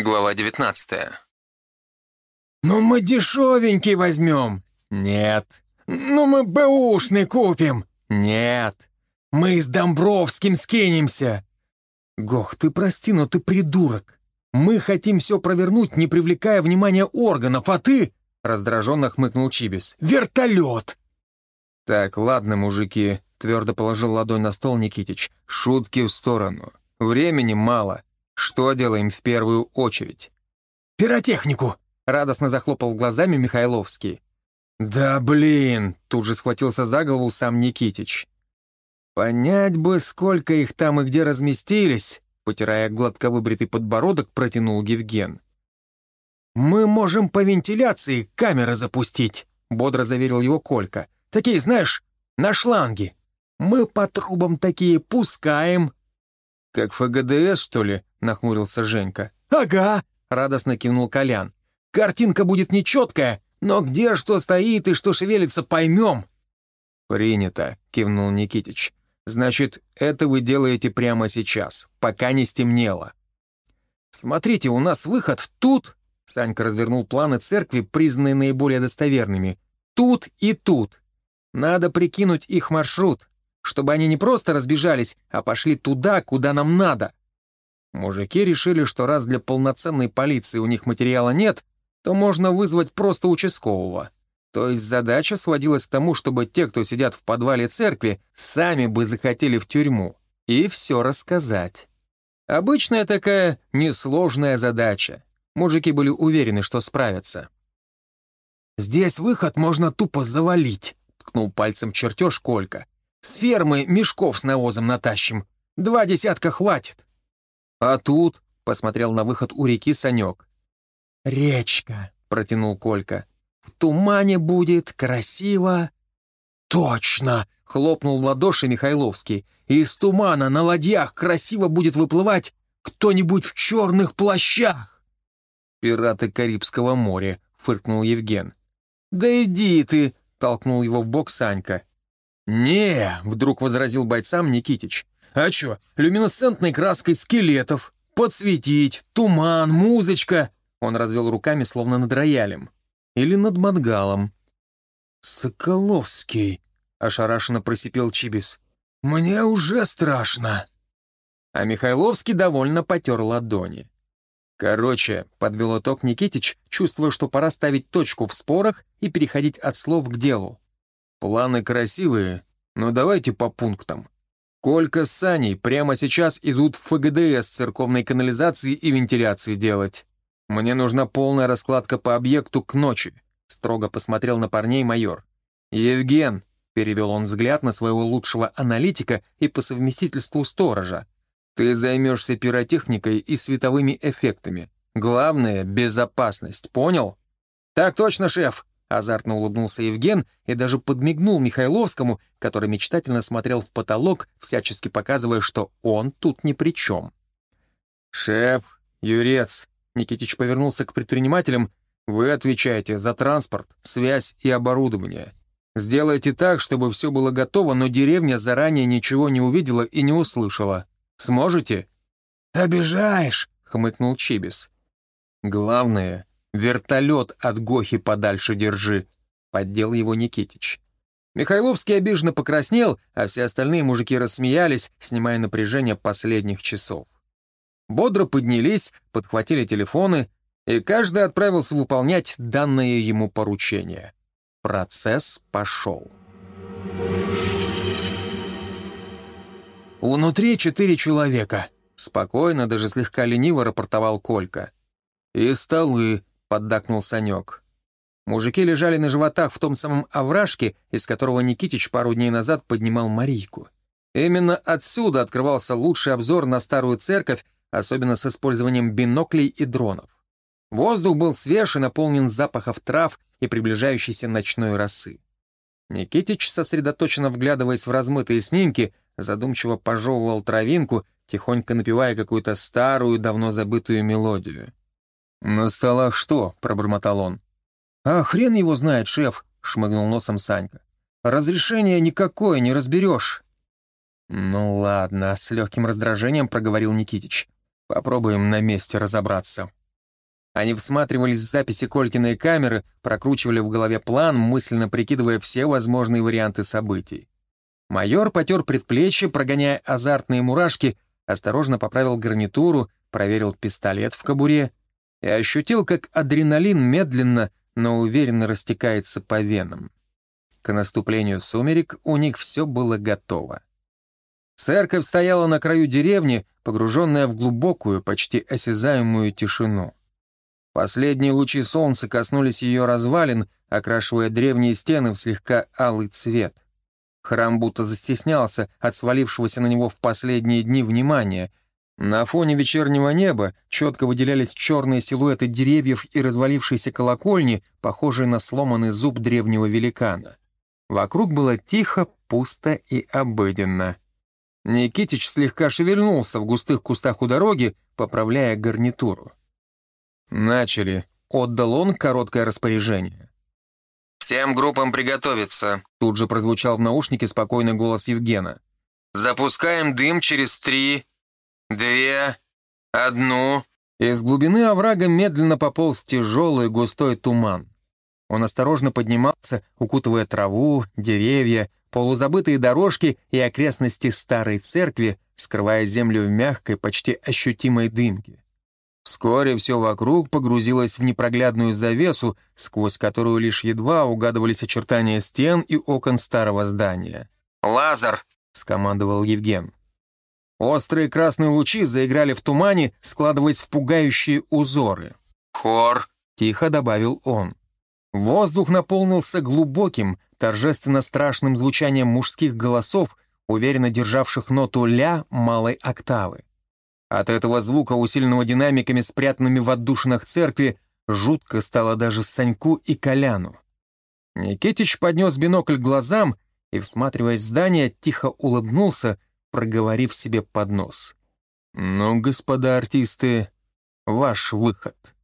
Глава 19 «Ну мы дешевенький возьмем». «Нет». «Ну мы бэушный купим». «Нет». «Мы с Домбровским скинемся». «Гох, ты прости, но ты придурок. Мы хотим все провернуть, не привлекая внимания органов, а ты...» Раздраженно хмыкнул Чибис. «Вертолет!» «Так, ладно, мужики», — твердо положил ладонь на стол Никитич. «Шутки в сторону. Времени мало. Что делаем в первую очередь?» «Пиротехнику!» — радостно захлопал глазами Михайловский. «Да блин!» — тут же схватился за голову сам Никитич. «Понять бы, сколько их там и где разместились!» Потирая гладко выбритый подбородок, протянул Евген. «Мы можем по вентиляции камеры запустить», — бодро заверил его Колька. «Такие, знаешь, на шланге. Мы по трубам такие пускаем». «Как ФГДС, что ли?» — нахмурился Женька. «Ага», — радостно кивнул Колян. «Картинка будет нечеткая, но где что стоит и что шевелится, поймем». «Принято», — кивнул Никитич. «Значит, это вы делаете прямо сейчас, пока не стемнело». «Смотрите, у нас выход тут...» Санька развернул планы церкви, признанные наиболее достоверными. «Тут и тут. Надо прикинуть их маршрут, чтобы они не просто разбежались, а пошли туда, куда нам надо». Мужики решили, что раз для полноценной полиции у них материала нет, то можно вызвать просто участкового. То есть задача сводилась к тому, чтобы те, кто сидят в подвале церкви, сами бы захотели в тюрьму и все рассказать. Обычная такая несложная задача. Мужики были уверены, что справятся. «Здесь выход можно тупо завалить», — ткнул пальцем чертеж Колька. «С фермы мешков с навозом натащим. Два десятка хватит». «А тут?» — посмотрел на выход у реки Санек. «Речка», — протянул Колька. «В тумане будет красиво». «Точно!» — хлопнул в ладоши Михайловский. «Из тумана на ладьях красиво будет выплывать кто-нибудь в черных плащах!» «Пираты Карибского моря», — фыркнул Евген. «Да иди ты!» — толкнул его в бок Санька. «Не!» — вдруг возразил бойцам Никитич. «А чё, люминесцентной краской скелетов, подсветить, туман, музычка!» Он развел руками, словно над роялем. Или над мангалом. «Соколовский!» — ошарашенно просипел Чибис. «Мне уже страшно!» А Михайловский довольно потер ладони. Короче, подвел итог Никитич, чувствуя, что пора ставить точку в спорах и переходить от слов к делу. Планы красивые, но давайте по пунктам. Колька с Саней прямо сейчас идут в ФГДС церковной канализации и вентиляции делать. Мне нужна полная раскладка по объекту к ночи», — строго посмотрел на парней майор. «Евген», — перевел он взгляд на своего лучшего аналитика и по совместительству сторожа, «ты займешься пиротехникой и световыми эффектами. Главное — безопасность, понял?» «Так точно, шеф», Азартно улыбнулся Евген и даже подмигнул Михайловскому, который мечтательно смотрел в потолок, всячески показывая, что он тут ни при чем. «Шеф, Юрец», — Никитич повернулся к предпринимателям, «вы отвечаете за транспорт, связь и оборудование. Сделайте так, чтобы все было готово, но деревня заранее ничего не увидела и не услышала. Сможете?» «Обижаешь», — хмыкнул Чибис. «Главное, Вертолет от Гохи подальше держи», — поддел его Никитич. Михайловский обиженно покраснел, а все остальные мужики рассмеялись, снимая напряжение последних часов. Бодро поднялись, подхватили телефоны, и каждый отправился выполнять данное ему поручение. Процесс пошел. «Внутри четыре человека», — спокойно, даже слегка лениво рапортовал Колька. «И столы», — поддакнул Санек. Мужики лежали на животах в том самом овражке, из которого Никитич пару дней назад поднимал Марийку. Именно отсюда открывался лучший обзор на старую церковь, особенно с использованием биноклей и дронов. Воздух был свеж и наполнен запахов трав и приближающейся ночной росы. Никитич, сосредоточенно вглядываясь в размытые снимки, задумчиво пожевывал травинку, тихонько напевая какую-то старую, давно забытую мелодию. «На столах что?» — пробормотал он. «А хрен его знает, шеф», — шмыгнул носом Санька. «Разрешения никакое не разберешь». «Ну ладно», — с легким раздражением проговорил Никитич. «Попробуем на месте разобраться». Они всматривались в записи Колькиной камеры, прокручивали в голове план, мысленно прикидывая все возможные варианты событий. Майор потер предплечье, прогоняя азартные мурашки, осторожно поправил гарнитуру, проверил пистолет в кобуре и ощутил, как адреналин медленно, но уверенно растекается по венам. К наступлению сумерек у них все было готово. Церковь стояла на краю деревни, погруженная в глубокую, почти осязаемую тишину. Последние лучи солнца коснулись ее развалин, окрашивая древние стены в слегка алый цвет. Храм будто застеснялся от свалившегося на него в последние дни внимания. На фоне вечернего неба четко выделялись черные силуэты деревьев и развалившиеся колокольни, похожие на сломанный зуб древнего великана. Вокруг было тихо, пусто и обыденно. Никитич слегка шевельнулся в густых кустах у дороги, поправляя гарнитуру. «Начали», — отдал он короткое распоряжение. «Всем группам приготовиться», — тут же прозвучал в наушнике спокойный голос Евгена. «Запускаем дым через три, две, одну». Из глубины оврага медленно пополз тяжелый густой туман. Он осторожно поднимался, укутывая траву, деревья, полузабытые дорожки и окрестности старой церкви, скрывая землю в мягкой, почти ощутимой дымке. Вскоре все вокруг погрузилось в непроглядную завесу, сквозь которую лишь едва угадывались очертания стен и окон старого здания. «Лазар!» — скомандовал Евген. Острые красные лучи заиграли в тумане, складываясь в пугающие узоры. «Хор!» — тихо добавил он. Воздух наполнился глубоким, торжественно страшным звучанием мужских голосов, уверенно державших ноту «ля» малой октавы. От этого звука, усиленного динамиками, спрятанными в отдушинах церкви, жутко стало даже Саньку и Коляну. Никитич поднес бинокль к глазам и, всматриваясь в здание, тихо улыбнулся, проговорив себе под нос. «Ну, господа артисты, ваш выход».